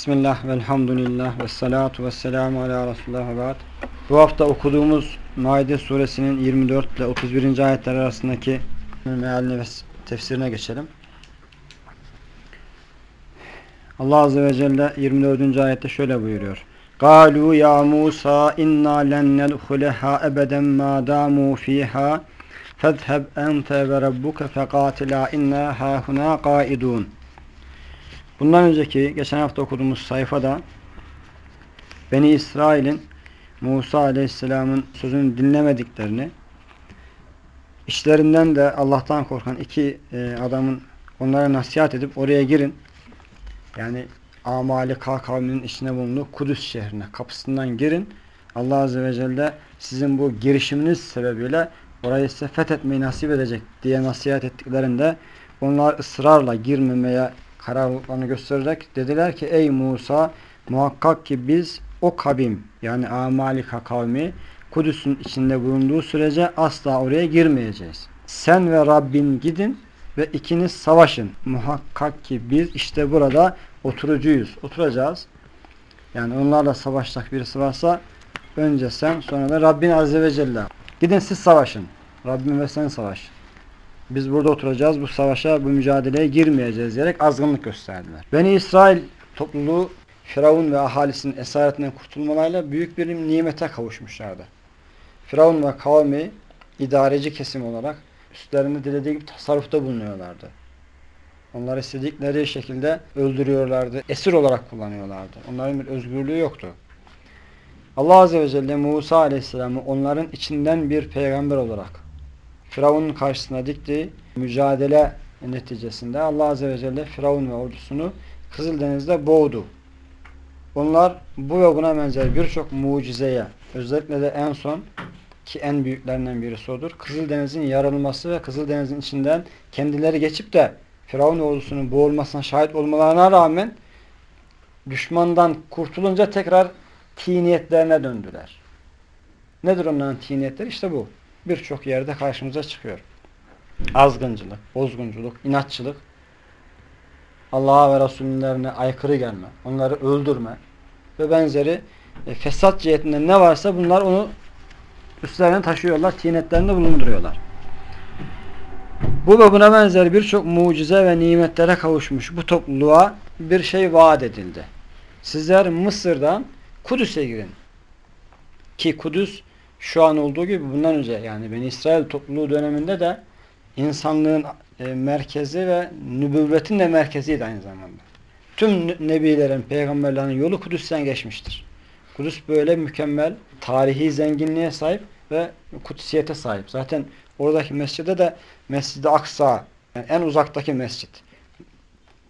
Bismillah, velhamdülillah, ve salatu ve selamu ala Resulullah ve ba'd. Bu hafta okuduğumuz Maide suresinin 24 ile 31. ayetler arasındaki mealine ve tefsirine geçelim. Allah Azze ve Celle 24. ayette şöyle buyuruyor. قَالُوا يَا مُوسَى اِنَّا لَنْ نَدْخُلَهَا اَبَدًا مَا دَامُوا ف۪يهَا فَاذْهَبْ أَنْتَ وَرَبُّكَ فَقَاتِلَا اِنَّا هَاهُنَا قَائِدُونَ Bundan önceki geçen hafta okuduğumuz sayfada Beni İsrail'in Musa Aleyhisselam'ın sözünü dinlemediklerini işlerinden de Allah'tan korkan iki e, adamın onlara nasihat edip oraya girin yani Amalika kavminin içine bulunduğu Kudüs şehrine kapısından girin. Allah Azze ve Celle sizin bu girişiminiz sebebiyle orayı size fethetmeyi nasip edecek diye nasihat ettiklerinde onlar ısrarla girmemeye kararlılıklarını göstererek dediler ki ey Musa muhakkak ki biz o kavim yani Amalika kavmi Kudüs'ün içinde bulunduğu sürece asla oraya girmeyeceğiz. Sen ve Rabbin gidin ve ikiniz savaşın. Muhakkak ki biz işte burada oturucuyuz. Oturacağız. Yani onlarla savaşacak birisi varsa önce sen sonra da Rabbin Azze ve Celle. Gidin siz savaşın. Rabbim ve sen savaş. Biz burada oturacağız. Bu savaşa, bu mücadeleye girmeyeceğiz diyerek azgınlık gösterdiler. Beni İsrail topluluğu Firavun ve ahalisinin esaretinden kurtulmalarıyla büyük bir nimete kavuşmuşlardı. Firavun ve kavmi idareci kesim olarak üstlerinde dilediği gibi tasarrufta bulunuyorlardı. Onları istedikleri şekilde öldürüyorlardı. Esir olarak kullanıyorlardı. Onların bir özgürlüğü yoktu. Allah Azze ve Celle Musa Aleyhisselam'ı onların içinden bir peygamber olarak Firavun'un karşısına diktiği mücadele neticesinde Allah Azze ve Celle Firavun ve ordusunu Kızıldeniz'de boğdu. Onlar bu ve buna benzer birçok mucizeye özellikle de en son ki en büyüklerinden birisi odur. Kızıldeniz'in yarılması ve Kızıldeniz'in içinden kendileri geçip de Firavun ordusunun boğulmasına şahit olmalarına rağmen düşmandan kurtulunca tekrar tiniyetlerine döndüler. Nedir onların tiniyetleri? İşte bu. Birçok yerde karşımıza çıkıyor. Azgıncılık, bozgunculuk, inatçılık, Allah'a ve Resullerine aykırı gelme, onları öldürme ve benzeri e, fesat cihetinde ne varsa bunlar onu üstlerine taşıyorlar, tinetlerinde bulunduruyorlar. Bu ve buna benzer birçok mucize ve nimetlere kavuşmuş bu topluluğa bir şey vaat edildi. Sizler Mısır'dan Kudüs'e girin. Ki Kudüs şu an olduğu gibi bundan önce yani Beni İsrail topluluğu döneminde de insanlığın e, merkezi ve nübüvvetin de merkeziydi aynı zamanda. Tüm nebilerin, peygamberlerin yolu Kudüs'ten geçmiştir. Kudüs böyle mükemmel, tarihi zenginliğe sahip ve kutsiyete sahip. Zaten oradaki mescide de Mescid-i Aksa, yani en uzaktaki mescit.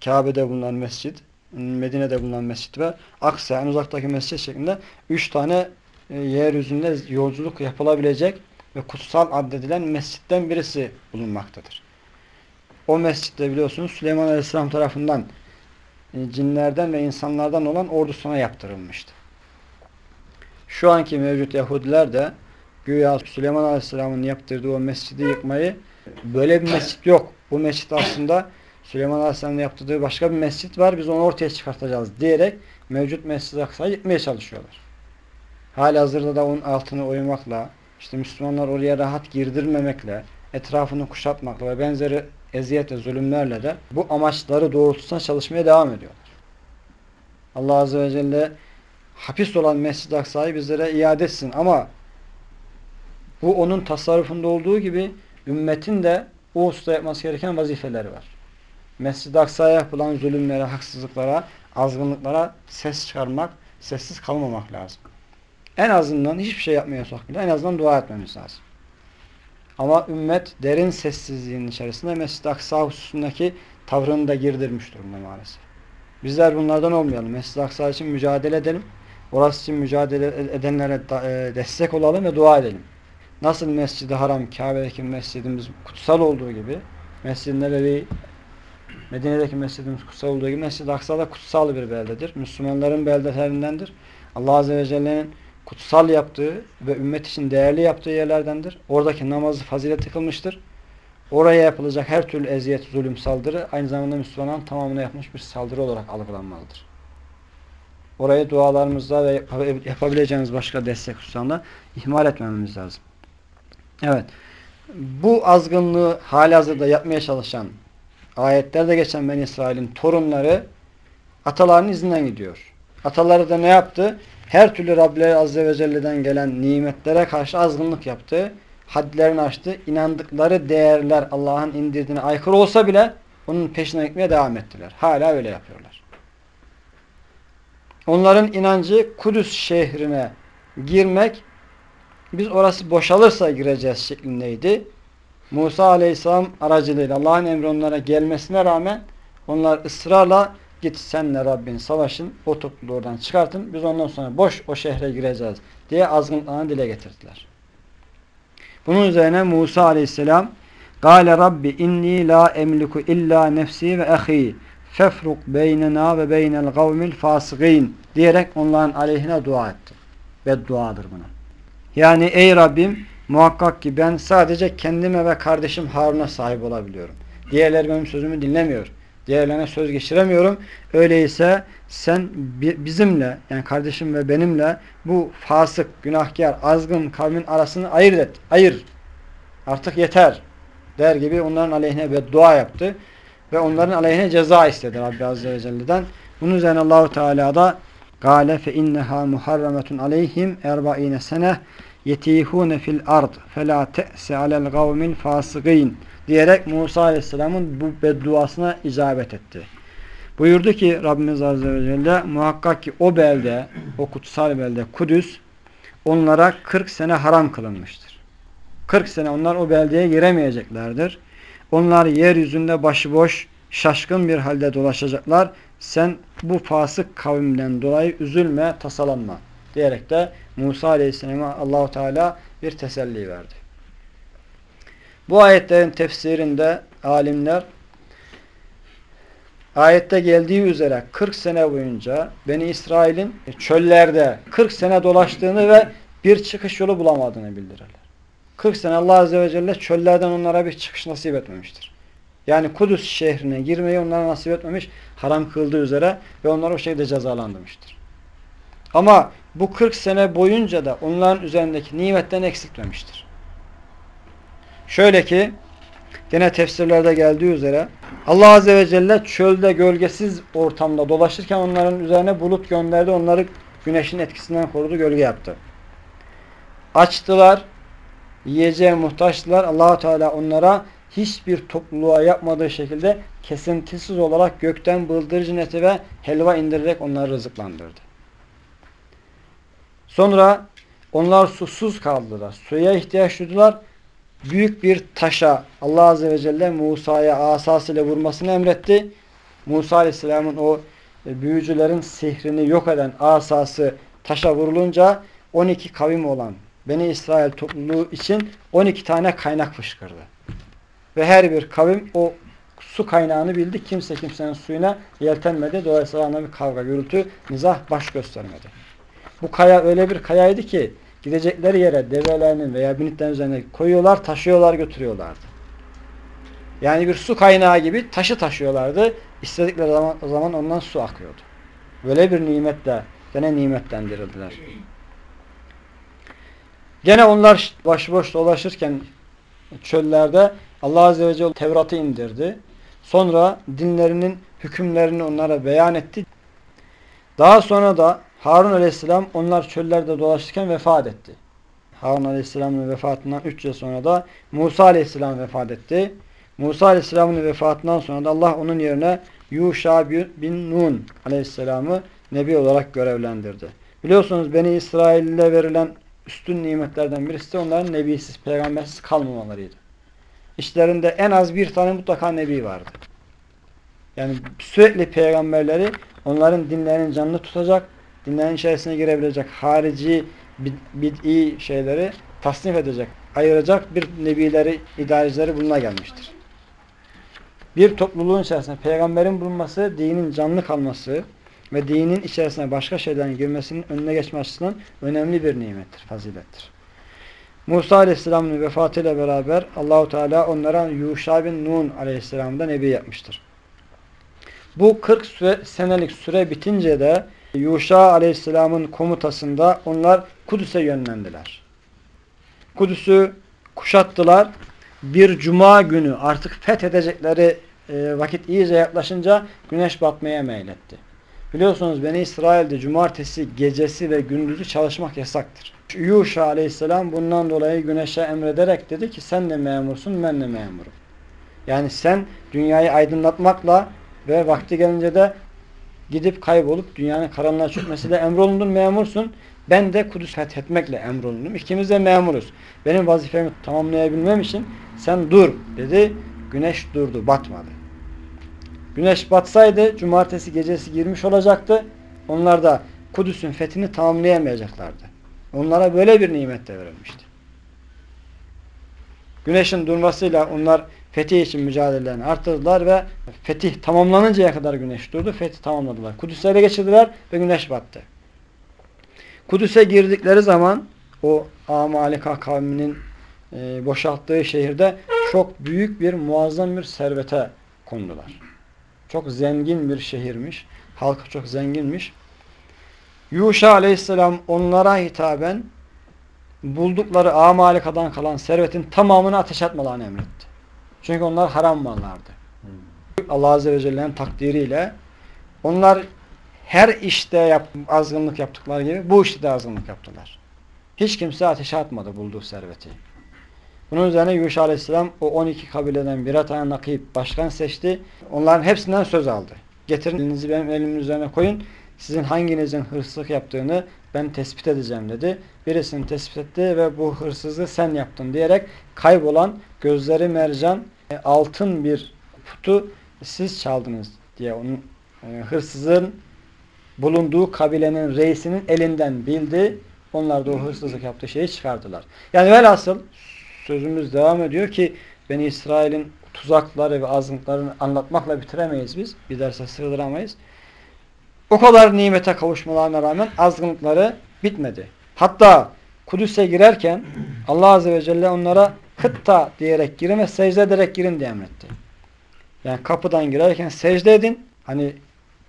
Kabe'de bulunan mescid, Medine'de bulunan mescid ve Aksa en uzaktaki mescid şeklinde üç tane e, yeryüzünde yolculuk yapılabilecek ve kutsal addedilen mescitten birisi bulunmaktadır. O mescitte biliyorsunuz Süleyman Aleyhisselam tarafından e, cinlerden ve insanlardan olan ordusuna yaptırılmıştı. Şu anki mevcut Yahudiler de güya Süleyman Aleyhisselam'ın yaptırdığı o mescidi yıkmayı böyle bir mescit yok. Bu mescit aslında Süleyman Aleyhisselam'ın yaptırdığı başka bir mescit var. Biz onu ortaya çıkartacağız diyerek mevcut Mescid-i yıkmaya çalışıyorlar. Hali hazırda da onun altını oymakla, işte Müslümanlar oraya rahat girdirmemekle, etrafını kuşatmakla ve benzeri eziyet ve zulümlerle de bu amaçları doğrultusunda çalışmaya devam ediyorlar. Allah Azze ve Celle hapis olan Mescid-i Aksa'yı bizlere iade etsin ama bu onun tasarrufunda olduğu gibi ümmetin de o usta yapması gereken vazifeleri var. Mescid-i Aksa'ya yapılan zulümlere, haksızlıklara, azgınlıklara ses çıkarmak, sessiz kalmamak lazım. En azından hiçbir şey yapmıyorsak bile en azından dua etmemiz lazım. Ama ümmet derin sessizliğin içerisinde Mescid-i Aksa hususundaki tavrını da girdirmiş durumda maalesef. Bizler bunlardan olmayalım. Mescid-i Aksa için mücadele edelim. Orası için mücadele edenlere destek olalım ve dua edelim. Nasıl Mescid-i Haram, Kabe'deki mescidimiz kutsal olduğu gibi, Mescid-i Nebevi, Medine'deki mescidimiz kutsal olduğu gibi Mescid-i Aksa da kutsal bir beldedir. Müslümanların beldelerindendir. Allah Azze ve Celle'nin kutsal yaptığı ve ümmet için değerli yaptığı yerlerdendir. Oradaki namazı fazilet kılmıştır. Oraya yapılacak her türlü eziyet, zulüm, saldırı aynı zamanda Müslümanların tamamına yapmış bir saldırı olarak algılanmalıdır. orayı dualarımızda ve yapabileceğimiz başka destek hususunda ihmal etmememiz lazım. Evet. Bu azgınlığı halihazırda yapmaya çalışan ayetlerde geçen Ben İsrail'in torunları atalarının izinden gidiyor. Ataları da ne yaptı? Her türlü Rableri Azze ve Celle'den gelen nimetlere karşı azgınlık yaptı. Hadlerini aştı. İnandıkları değerler Allah'ın indirdiğine aykırı olsa bile onun peşine gitmeye devam ettiler. Hala öyle yapıyorlar. Onların inancı Kudüs şehrine girmek biz orası boşalırsa gireceğiz şeklindeydi. Musa aleyhisselam aracılığıyla Allah'ın emri onlara gelmesine rağmen onlar ısrarla git senle Rabbin savaşın o topluluğu oradan çıkartın biz ondan sonra boş o şehre gireceğiz diye azgınlıklarını dile getirdiler. Bunun üzerine Musa aleyhisselam Gale Rabbi inni la emliku illa nefsi ve ahi fefruk beynena ve beynel kavmil fasıgîn diyerek onların aleyhine dua etti. Bedduadır buna. Yani ey Rabbim muhakkak ki ben sadece kendime ve kardeşim Harun'a sahip olabiliyorum. Diğerleri benim sözümü dinlemiyor. Diğerlerine söz geçiremiyorum. Öyleyse sen bizimle yani kardeşim ve benimle bu fasık, günahkar, azgın kavmin arasını ayırt et. Ayır. Artık yeter. Der gibi onların aleyhine bir dua yaptı. Ve onların aleyhine ceza istedi Rabbi Azze ve Celle'den. Bunun üzerine Allahu Teala da Gale fe inneha muharrametun aleyhim erba'ine sene yetihune fil ard fela te'se alel gavmil diyerek Musa Aleyhisselam'ın bu bedduasına icabet etti. Buyurdu ki Rabbimiz Azze ve Celle muhakkak ki o belde, o kutsal belde Kudüs onlara 40 sene haram kılınmıştır. 40 sene onlar o beldeye giremeyeceklerdir. Onlar yeryüzünde başıboş, şaşkın bir halde dolaşacaklar. Sen bu fasık kavimden dolayı üzülme, tasalanma diyerek de Musa Aleyhisselam'a Allahu Teala bir teselli verdi. Bu ayetlerin tefsirinde alimler ayette geldiği üzere 40 sene boyunca Beni İsrail'in çöllerde 40 sene dolaştığını ve bir çıkış yolu bulamadığını bildirirler. 40 sene Allah Azze ve Celle çöllerden onlara bir çıkış nasip etmemiştir. Yani Kudüs şehrine girmeyi onlara nasip etmemiş, haram kıldığı üzere ve onları o şekilde cezalandırmıştır. Ama bu 40 sene boyunca da onların üzerindeki nimetten eksiltmemiştir. Şöyle ki gene tefsirlerde geldiği üzere Allah Azze ve Celle çölde gölgesiz ortamda dolaşırken onların üzerine bulut gönderdi. Onları güneşin etkisinden korudu, gölge yaptı. Açtılar, yiyeceğe muhtaçtılar. Allahu Teala onlara hiçbir topluluğa yapmadığı şekilde kesintisiz olarak gökten bıldırcın eti ve helva indirerek onları rızıklandırdı. Sonra onlar susuz kaldılar. Suya ihtiyaç duydular. Büyük bir taşa Allah Azze ve Celle Musa'ya asasıyla vurmasını emretti. Musa Aleyhisselam'ın o e, büyücülerin sihrini yok eden asası taşa vurulunca 12 kavim olan Beni İsrail topluluğu için 12 tane kaynak fışkırdı. Ve her bir kavim o su kaynağını bildi. Kimse kimsenin suyuna yeltenmedi. Dolayısıyla bir kavga, gürültü, nizah baş göstermedi. Bu kaya öyle bir kayaydı ki gidecekleri yere develerinin veya binitlerin üzerine koyuyorlar, taşıyorlar, götürüyorlardı. Yani bir su kaynağı gibi taşı taşıyorlardı. İstedikleri zaman, o zaman ondan su akıyordu. Böyle bir nimetle gene nimetlendirildiler. Gene onlar başıboş dolaşırken çöllerde Allah Azze ve Celle Tevrat'ı indirdi. Sonra dinlerinin hükümlerini onlara beyan etti. Daha sonra da Harun aleyhisselam onlar çöllerde dolaşırken vefat etti. Harun aleyhisselamın vefatından 3 yıl sonra da Musa aleyhisselam vefat etti. Musa aleyhisselamın vefatından sonra da Allah onun yerine Yuşa bin Nun aleyhisselamı nebi olarak görevlendirdi. Biliyorsunuz Beni İsrail'e verilen üstün nimetlerden birisi de onların nebisiz, peygambersiz kalmamalarıydı. İşlerinde en az bir tane mutlaka nebi vardı. Yani sürekli peygamberleri onların dinlerinin canını tutacak, dinlerin içerisine girebilecek harici bid'i şeyleri tasnif edecek, ayıracak bir nebileri, idarecileri buluna gelmiştir. Bir topluluğun içerisinde peygamberin bulunması, dinin canlı kalması ve dinin içerisine başka şeylerin girmesinin önüne geçme açısından önemli bir nimettir, fazilettir. Musa Aleyhisselam'ın vefatıyla beraber Allahu Teala onlara Yuşa bin Nun Aleyhisselam'da nebi yapmıştır. Bu 40 süre, senelik süre bitince de Yuşa aleyhisselamın komutasında onlar Kudüs'e yönlendiler. Kudüs'ü kuşattılar. Bir cuma günü artık fethedecekleri e, vakit iyice yaklaşınca güneş batmaya meyletti. Biliyorsunuz Beni İsrail'de cumartesi gecesi ve gündüzü çalışmak yasaktır. Yuşa aleyhisselam bundan dolayı güneşe emrederek dedi ki sen de memursun ben de memurum. Yani sen dünyayı aydınlatmakla ve vakti gelince de gidip kaybolup dünyanın karanlığa çökmesiyle emrolundun memursun. Ben de Kudüs fethetmekle emrolundum. İkimiz de memuruz. Benim vazifemi tamamlayabilmem için sen dur dedi. Güneş durdu, batmadı. Güneş batsaydı cumartesi gecesi girmiş olacaktı. Onlar da Kudüs'ün fethini tamamlayamayacaklardı. Onlara böyle bir nimet de verilmişti. Güneşin durmasıyla onlar fetih için mücadelelerini arttırdılar ve fetih tamamlanıncaya kadar güneş durdu. Fetih tamamladılar. Kudüs'e ele geçirdiler ve güneş battı. Kudüs'e girdikleri zaman o Amalika kavminin e, boşalttığı şehirde çok büyük bir muazzam bir servete kondular. Çok zengin bir şehirmiş. Halkı çok zenginmiş. Yuşa aleyhisselam onlara hitaben buldukları Amalika'dan kalan servetin tamamını ateş atmalarını emretti. Çünkü onlar haram mallardı. Allah Azze ve Celle'nin takdiriyle onlar her işte yap, azgınlık yaptıkları gibi bu işte de azgınlık yaptılar. Hiç kimse ateşe atmadı bulduğu serveti. Bunun üzerine Yuşa Aleyhisselam o 12 kabileden birer tane nakip başkan seçti. Onların hepsinden söz aldı. Getirin elinizi benim elimin üzerine koyun. Sizin hanginizin hırsızlık yaptığını ben tespit edeceğim dedi. Birisini tespit etti ve bu hırsızlığı sen yaptın diyerek kaybolan gözleri mercan e, altın bir putu siz çaldınız diye onun e, hırsızın bulunduğu kabilenin reisinin elinden bildi. Onlar da o hırsızlık yaptığı şeyi çıkardılar. Yani velhasıl sözümüz devam ediyor ki Beni İsrail'in tuzakları ve azınlıklarını anlatmakla bitiremeyiz biz. Bir derse sığdıramayız. O kadar nimete kavuşmalarına rağmen azgınlıkları bitmedi. Hatta Kudüs'e girerken Allah Azze ve Celle onlara hıtta diyerek girin ve secde ederek girin diye emretti. Yani kapıdan girerken secde edin. Hani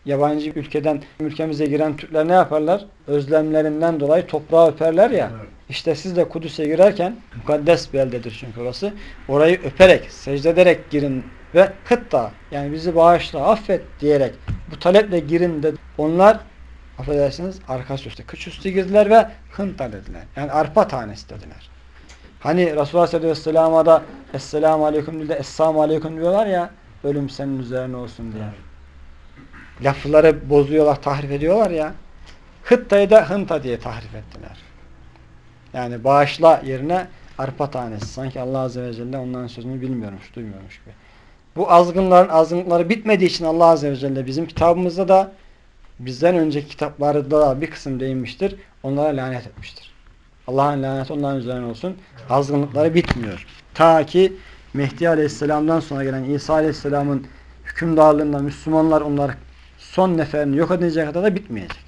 yabancı ülkeden ülkemize giren Türkler ne yaparlar? Özlemlerinden dolayı toprağı öperler ya. Evet. İşte siz de Kudüs'e girerken mukaddes bir eldedir çünkü orası. Orayı öperek, secde ederek girin ve hıtta yani bizi bağışla, affet diyerek bu taleple girin de onlar affedersiniz arka üstü, kıç üstü girdiler ve hınta dediler. Yani arpa tanesi dediler. Hani Resulullah sallallahu aleyhi ve sellem'e da Esselamu aleyküm değil de Esselamu aleyküm diyorlar ya ölüm senin üzerine olsun diye. Lafları bozuyorlar, tahrif ediyorlar ya. Hıttayı da hınta diye tahrif ettiler. Yani bağışla yerine arpa tanesi. Sanki Allah Azze ve Celle onların sözünü bilmiyormuş, duymuyormuş gibi. Bu azgınların azgınlıkları bitmediği için Allah Azze ve Celle bizim kitabımızda da bizden önceki kitaplarda da bir kısım değinmiştir. Onlara lanet etmiştir. Allah'ın laneti onların üzerine olsun. Azgınlıkları bitmiyor. Ta ki Mehdi Aleyhisselam'dan sonra gelen İsa Aleyhisselam'ın hükümdarlığında Müslümanlar onlar son neferini yok edinceye kadar da bitmeyecek.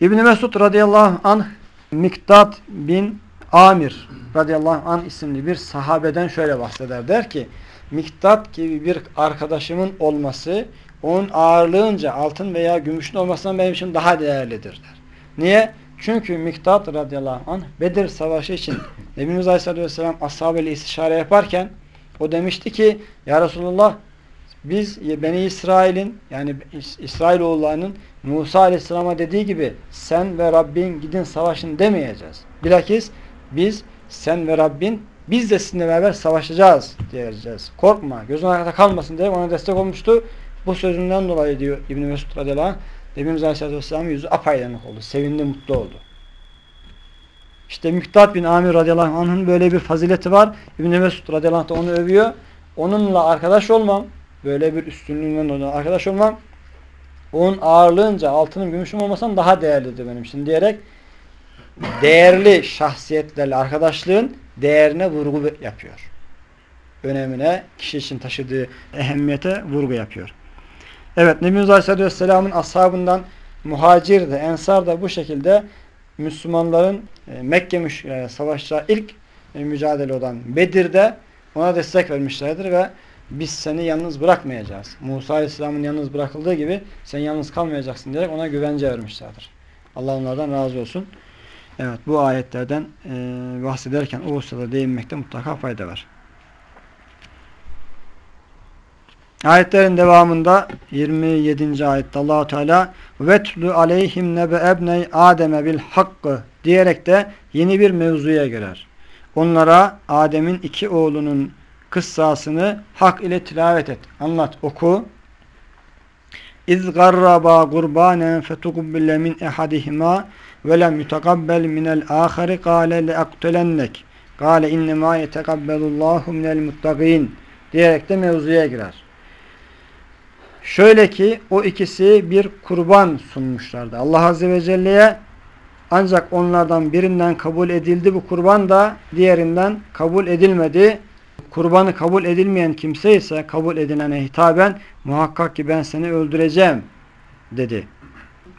İbn Mesud radıyallahu anh Miktat bin Amir radıyallahu anh isimli bir sahabeden şöyle bahseder. Der ki Miktat gibi bir arkadaşımın olması onun ağırlığınca altın veya gümüşün olmasından benim için daha değerlidir der. Niye? Çünkü Miktat radıyallahu anh Bedir savaşı için Nebimiz Aleyhisselatü Vesselam ashabıyla istişare yaparken o demişti ki Ya Resulullah biz Beni İsrail'in yani İsrailoğullarının Musa Aleyhisselam'a dediği gibi sen ve Rabbin gidin savaşın demeyeceğiz. Bilakis biz sen ve Rabbin biz de sizinle beraber savaşacağız diyeceğiz. Korkma gözün arkada kalmasın diye ona destek olmuştu. Bu sözünden dolayı diyor İbn-i Mesud radıyallahu anh Nebimiz Aleyhisselatü yüzü apaydınlık oldu. Sevindi, mutlu oldu. İşte Miktat bin Amir radıyallahu anh'ın böyle bir fazileti var. İbn-i Mesud radıyallahu da onu övüyor. Onunla arkadaş olmam, böyle bir üstünlüğünden dolayı arkadaş olmam, onun ağırlığınca altının gümüşüm olmasam daha değerlidir benim için diyerek değerli şahsiyetlerle arkadaşlığın değerine vurgu yapıyor. Önemine, kişi için taşıdığı ehemmiyete vurgu yapıyor. Evet Nebimiz Aleyhisselatü Vesselam'ın ashabından muhacir de, ensar da bu şekilde Müslümanların e, Mekke e, savaşacağı ilk e, mücadele olan Bedir'de ona destek vermişlerdir ve biz seni yalnız bırakmayacağız. Musa Aleyhisselam'ın yalnız bırakıldığı gibi sen yalnız kalmayacaksın diyerek ona güvence vermişlerdir. Allah onlardan razı olsun. Evet bu ayetlerden e, bahsederken o hususada değinmekte mutlaka fayda var. Ayetlerin devamında 27. ayette Allahu Teala vetlu aleyhim nebe ebney Adem'e bil hakkı diyerek de yeni bir mevzuya girer. Onlara Adem'in iki oğlunun kıssasını hak ile tilavet et. Anlat, oku. İz garraba kurbanen fetukubbile min ehadihima ve lem yutakabbel minel ahari kâle leaktulennek. Kâle innemâ yetekabbelullahu minel muttaqin diyerek de mevzuya girer. Şöyle ki o ikisi bir kurban sunmuşlardı. Allah Azze ve Celle'ye ancak onlardan birinden kabul edildi bu kurban da diğerinden kabul edilmedi. Kurbanı kabul edilmeyen kimse ise kabul edilene hitaben muhakkak ki ben seni öldüreceğim dedi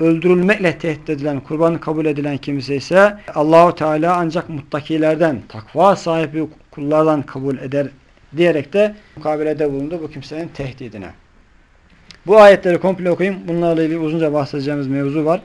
Öldürülmekle tehdit edilen, kurbanı kabul edilen kimse ise Allahu Teala ancak muttakilerden, takva sahibi kullardan kabul eder diyerek de mukabelede bulundu bu kimsenin tehdidine. Bu ayetleri komple okuyayım. Bunlarla ilgili uzunca bahsedeceğimiz mevzu var.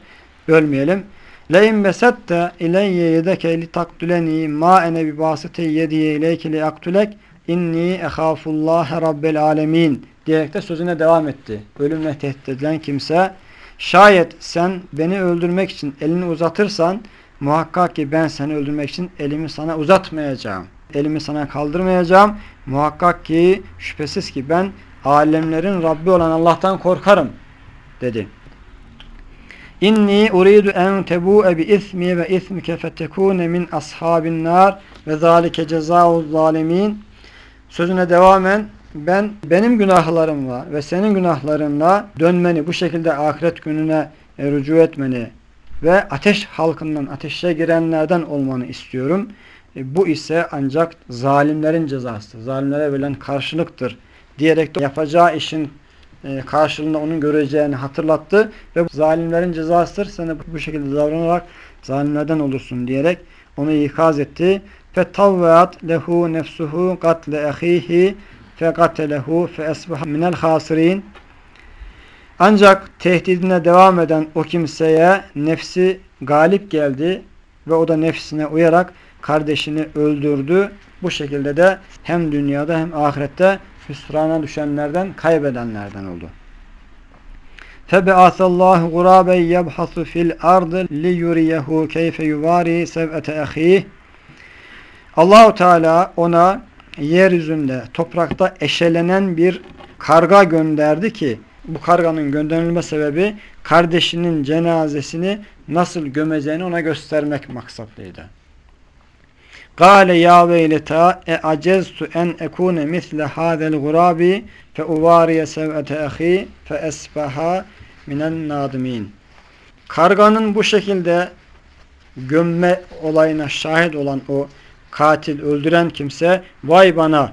Bölmeyelim. لَاِنْ بَسَتَّ اِلَيَّ يَدَكَ لِتَقْتُلَنِي مَا اَنَ بِبَاسِتَ يَدِيَ اِلَيْكِ لِيَقْتُلَكْ اِنِّي اَخَافُ اللّٰهَ رَبَّ الْعَالَمِينَ diyerek de sözüne devam etti. Ölümle tehdit edilen kimse şayet sen beni öldürmek için elini uzatırsan muhakkak ki ben seni öldürmek için elimi sana uzatmayacağım. Elimi sana kaldırmayacağım. Muhakkak ki şüphesiz ki ben alemlerin Rabbi olan Allah'tan korkarım dedi. İnni uridu en tebu'e bi ismi ve ismike fetekune min ashabin nar ve zalike cezauz zalimin sözüne devamen ben benim günahlarımla ve senin günahlarınla dönmeni bu şekilde ahiret gününe e, rücu etmeni ve ateş halkından ateşe girenlerden olmanı istiyorum. E, bu ise ancak zalimlerin cezası, zalimlere verilen karşılıktır diyerek de yapacağı işin e, karşılığında onun göreceğini hatırlattı ve zalimlerin cezasıdır. Sen de bu şekilde davranarak zalimlerden olursun diyerek onu ikaz etti. فَتَوَّعَتْ lehu nefsuhu قَتْلَ اَخِيهِ فَقَتَلَهُ فَاَسْبَحَ minel الْخَاسِرِينَ Ancak tehdidine devam eden o kimseye nefsi galip geldi ve o da nefsine uyarak kardeşini öldürdü. Bu şekilde de hem dünyada hem ahirette hüsrana düşenlerden, kaybedenlerden oldu. فَبَعَثَ اللّٰهُ غُرَابًا يَبْحَثُ فِي الْاَرْضِ لِيُرِيَهُ كَيْفَ يُوَارِي سَوْءَةَ اَخِيهِ Allahu Teala ona yeryüzünde, toprakta eşelenen bir karga gönderdi ki bu karganın gönderilme sebebi kardeşinin cenazesini nasıl gömeceğini ona göstermek maksatlıydı. Kale ya veyleta e aceztu en ekune misle hadel gurabi fe uvariye sev'ete ahi fe esbaha minen nadimin. Karganın bu şekilde gömme olayına şahit olan o katil öldüren kimse vay bana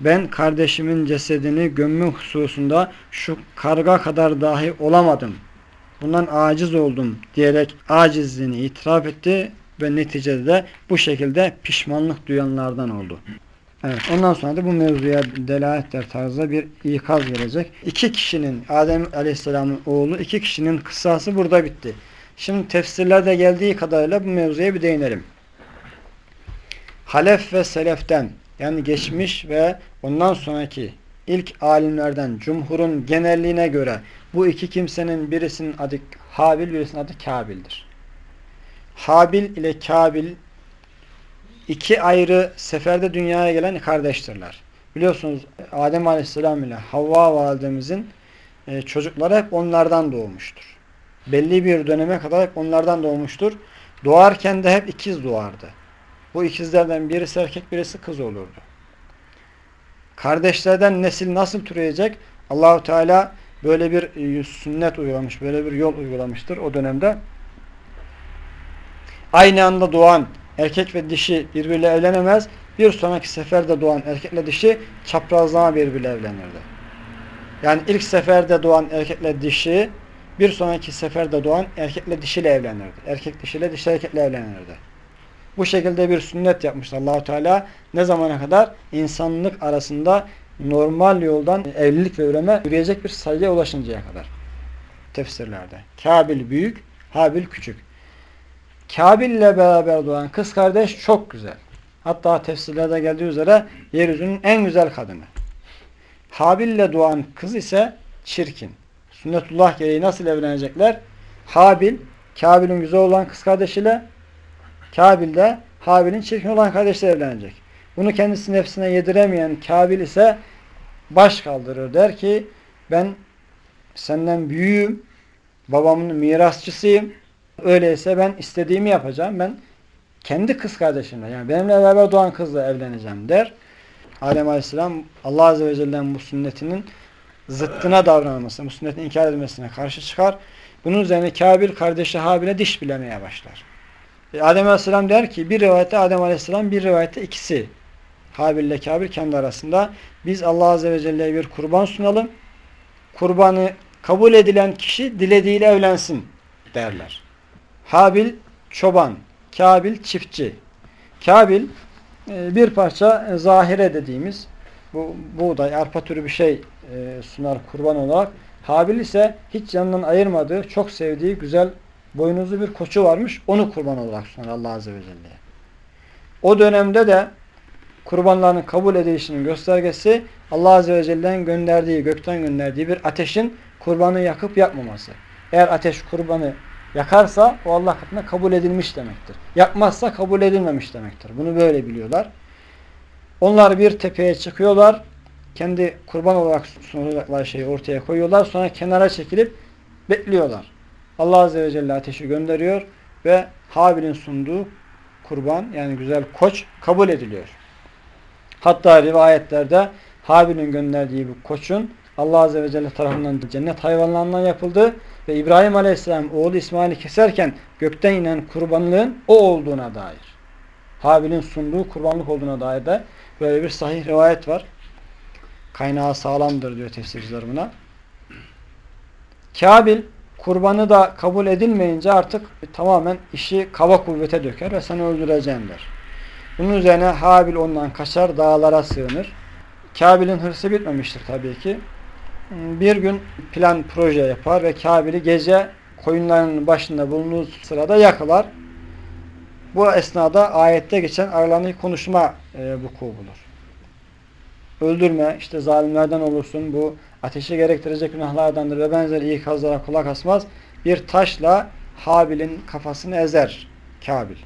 ben kardeşimin cesedini gömme hususunda şu karga kadar dahi olamadım. Bundan aciz oldum diyerek acizliğini itiraf etti ve neticede de bu şekilde pişmanlık duyanlardan oldu. Evet, ondan sonra da bu mevzuya delaletler tarzda bir ikaz gelecek. İki kişinin, Adem Aleyhisselam'ın oğlu iki kişinin kıssası burada bitti. Şimdi tefsirlerde geldiği kadarıyla bu mevzuya bir değinelim. Halef ve Seleften yani geçmiş ve ondan sonraki ilk alimlerden cumhurun genelliğine göre bu iki kimsenin birisinin adı Habil, birisinin adı Kabil'dir. Habil ile Kabil iki ayrı seferde dünyaya gelen kardeştirler. Biliyorsunuz Adem Aleyhisselam ile Havva validemizin e, çocukları hep onlardan doğmuştur. Belli bir döneme kadar hep onlardan doğmuştur. Doğarken de hep ikiz doğardı. Bu ikizlerden birisi erkek birisi kız olurdu. Kardeşlerden nesil nasıl türeyecek? Allahu Teala böyle bir e, sünnet uygulamış, böyle bir yol uygulamıştır o dönemde aynı anda doğan erkek ve dişi birbiriyle evlenemez. Bir sonraki seferde doğan erkekle dişi çaprazlama birbiriyle evlenirdi. Yani ilk seferde doğan erkekle dişi bir sonraki seferde doğan erkekle dişiyle evlenirdi. Erkek dişiyle dişi erkekle evlenirdi. Bu şekilde bir sünnet yapmış Allahu Teala. Ne zamana kadar? insanlık arasında normal yoldan evlilik ve üreme yürüyecek bir sayıya ulaşıncaya kadar. Tefsirlerde. Kabil büyük, Habil küçük. Kabil ile beraber doğan kız kardeş çok güzel. Hatta tefsirlerde geldiği üzere yeryüzünün en güzel kadını. Habil ile doğan kız ise çirkin. Sünnetullah gereği nasıl evlenecekler? Habil, Kabil'in güzel olan kız kardeşiyle Kabil de Habil'in çirkin olan kardeşiyle evlenecek. Bunu kendisi nefsine yediremeyen Kabil ise baş kaldırır. Der ki ben senden büyüğüm, babamın mirasçısıyım. Öyleyse ben istediğimi yapacağım. Ben kendi kız kardeşimle yani benimle beraber doğan kızla evleneceğim der. Adem Aleyhisselam Allah Azze ve Celle'nin bu sünnetinin zıttına davranması, bu sünnetin inkar edilmesine karşı çıkar. Bunun üzerine Kabil kardeşi Habil'e diş bilemeye başlar. E, Adem Aleyhisselam der ki bir rivayette Adem Aleyhisselam bir rivayette ikisi Habil ile Kabil kendi arasında biz Allah Azze ve Celle'ye bir kurban sunalım. Kurbanı kabul edilen kişi dilediğiyle evlensin derler. Habil çoban, Kabil çiftçi. Kabil e, bir parça e, zahire dediğimiz bu buğday, arpa türü bir şey sunar kurban olarak. Habil ise hiç yanından ayırmadığı, çok sevdiği güzel boynuzlu bir koçu varmış. Onu kurban olarak sunar Allah Azze ve Celle'ye. O dönemde de kurbanların kabul edilişinin göstergesi Allah Azze ve Celle'nin gönderdiği, gökten gönderdiği bir ateşin kurbanı yakıp yakmaması. Eğer ateş kurbanı yakarsa o Allah katında kabul edilmiş demektir. Yakmazsa kabul edilmemiş demektir. Bunu böyle biliyorlar. Onlar bir tepeye çıkıyorlar. Kendi kurban olarak sunacakları şeyi ortaya koyuyorlar. Sonra kenara çekilip bekliyorlar. Allah Azze ve Celle ateşi gönderiyor ve Habil'in sunduğu kurban yani güzel koç kabul ediliyor. Hatta rivayetlerde Habil'in gönderdiği bu koçun Allah Azze ve Celle tarafından cennet hayvanlarından yapıldığı ve İbrahim Aleyhisselam oğlu İsmail'i keserken gökten inen kurbanlığın o olduğuna dair. Habil'in sunduğu kurbanlık olduğuna dair de böyle bir sahih rivayet var. Kaynağı sağlamdır diyor tefsirciler. Kabil kurbanı da kabul edilmeyince artık tamamen işi kava kuvvete döker ve seni öldüreceğim der. Bunun üzerine Habil ondan kaçar, dağlara sığınır. Kabil'in hırsı bitmemiştir tabii ki. Bir gün plan proje yapar ve Kabil'i gece koyunların başında bulunduğu sırada yakalar. Bu esnada ayette geçen aralarındaki konuşma e, vuku bulur. Öldürme, işte zalimlerden olursun, bu ateşi gerektirecek günahlardandır ve benzeri ikazlara kulak asmaz. Bir taşla Habil'in kafasını ezer Kabil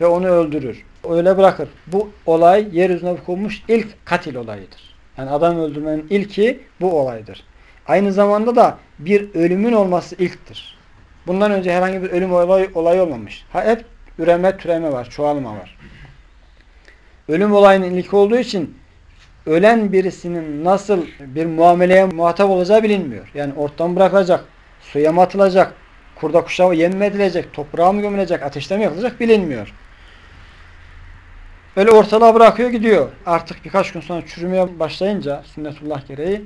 ve onu öldürür. Öyle bırakır. Bu olay yeryüzüne vukulmuş ilk katil olayıdır. Yani adam öldürmenin ilki bu olaydır. Aynı zamanda da bir ölümün olması ilktir. Bundan önce herhangi bir ölüm olayı, olayı olmamış. Ha, hep üreme, türeme var, çoğalma var. Ölüm olayının ilk olduğu için ölen birisinin nasıl bir muameleye muhatap olacağı bilinmiyor. Yani ortadan bırakılacak, suya mı atılacak, kurda kuşağı yem mi edilecek, toprağa mı gömülecek, ateşte mi yakılacak bilinmiyor. Öyle ortalığa bırakıyor gidiyor. Artık birkaç gün sonra çürümeye başlayınca sünnetullah gereği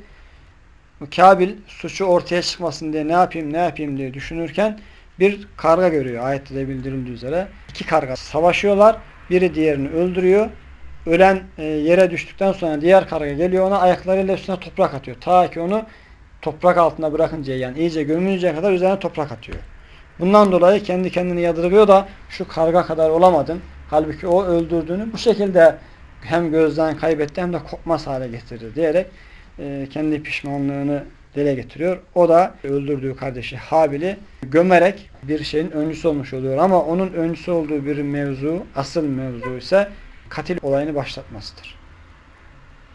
Kabil suçu ortaya çıkmasın diye ne yapayım ne yapayım diye düşünürken bir karga görüyor ayette de bildirildiği üzere. iki karga savaşıyorlar. Biri diğerini öldürüyor. Ölen e, yere düştükten sonra diğer karga geliyor ona ayaklarıyla üstüne toprak atıyor. Ta ki onu toprak altına bırakıncaya yani iyice gömülünceye kadar üzerine toprak atıyor. Bundan dolayı kendi kendini yadırgıyor da şu karga kadar olamadın. Halbuki o öldürdüğünü bu şekilde hem gözden kaybetti hem de kopmaz hale getirdi diyerek e, kendi pişmanlığını dile getiriyor. O da öldürdüğü kardeşi Habil'i gömerek bir şeyin öncüsü olmuş oluyor. Ama onun öncüsü olduğu bir mevzu, asıl mevzu ise katil olayını başlatmasıdır.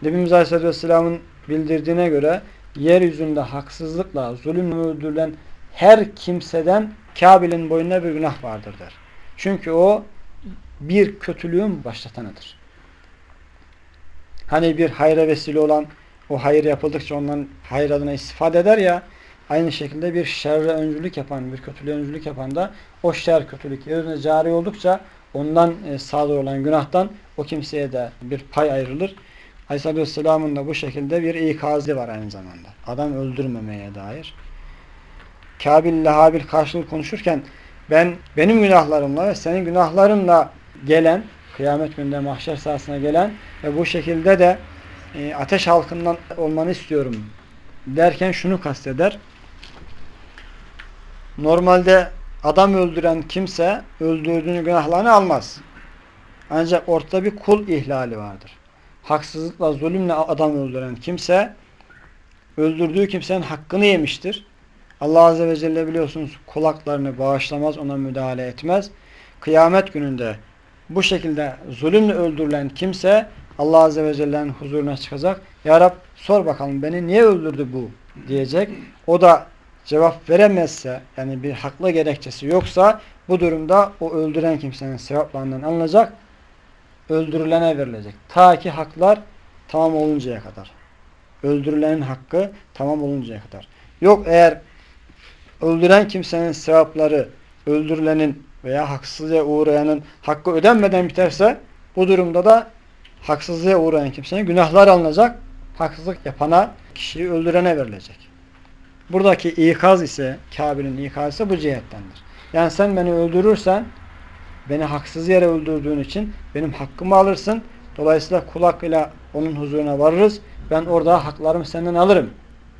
Nebimiz Aleyhisselatü Vesselam'ın bildirdiğine göre yeryüzünde haksızlıkla zulümle öldürülen her kimseden Kabil'in boynuna bir günah vardır der. Çünkü o bir kötülüğün başlatanıdır. Hani bir hayra vesile olan o hayır yapıldıkça ondan hayır adına istifade eder ya aynı şekilde bir şerre öncülük yapan, bir kötülüğe öncülük yapan da o şer kötülük yerine cari oldukça ondan e, sadır olan günahtan o kimseye de bir pay ayrılır. Aleyhisselatü Vesselam'ın da bu şekilde bir ikazı var aynı zamanda. Adam öldürmemeye dair. Kabil Habil karşılık konuşurken ben benim günahlarımla ve senin günahlarınla gelen, kıyamet gününde mahşer sahasına gelen ve bu şekilde de e, ateş halkından olmanı istiyorum derken şunu kasteder. Normalde adam öldüren kimse öldürdüğünü günahlarını almaz. Ancak ortada bir kul ihlali vardır. Haksızlıkla, zulümle adam öldüren kimse öldürdüğü kimsenin hakkını yemiştir. Allah Azze ve Celle biliyorsunuz kulaklarını bağışlamaz, ona müdahale etmez. Kıyamet gününde bu şekilde zulümle öldürülen kimse Allah Azze ve Celle'nin huzuruna çıkacak. Ya Rab sor bakalım beni niye öldürdü bu diyecek. O da cevap veremezse yani bir haklı gerekçesi yoksa bu durumda o öldüren kimsenin sevaplarından alınacak öldürülene verilecek. Ta ki haklar tamam oluncaya kadar. Öldürülenin hakkı tamam oluncaya kadar. Yok eğer öldüren kimsenin sevapları öldürülenin veya haksızlığa uğrayanın hakkı ödenmeden biterse bu durumda da haksızlığa uğrayan kimsenin günahlar alınacak. Haksızlık yapana, kişiyi öldürene verilecek. Buradaki ikaz ise, Kabe'nin ikazı ise bu cihettendir. Yani sen beni öldürürsen, beni haksız yere öldürdüğün için benim hakkımı alırsın. Dolayısıyla kulak ile onun huzuruna varırız. Ben orada haklarımı senden alırım.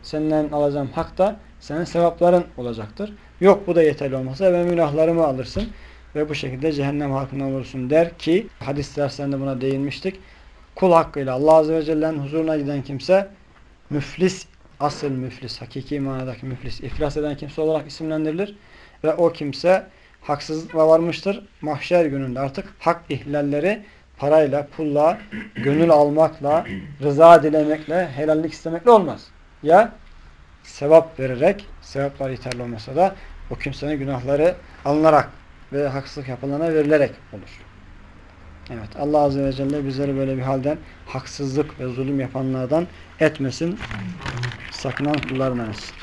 Senden alacağım hak da senin sevapların olacaktır. Yok bu da yeterli olmasa ben günahlarımı alırsın ve bu şekilde cehennem halkından olursun der ki hadis derslerinde buna değinmiştik. Kul hakkıyla Allah Azze ve Celle'nin huzuruna giden kimse müflis, asıl müflis, hakiki manadaki müflis, iflas eden kimse olarak isimlendirilir. Ve o kimse haksızlıkla varmıştır. Mahşer gününde artık hak ihlalleri parayla, pulla, gönül almakla, rıza dilemekle, helallik istemekle olmaz. Ya sevap vererek, sevaplar yeterli olmasa da o kimsenin günahları alınarak ve haksızlık yapılana verilerek olur. Evet Allah Azze ve Celle bizleri böyle bir halden haksızlık ve zulüm yapanlardan etmesin. Sakınan kullarından etsin.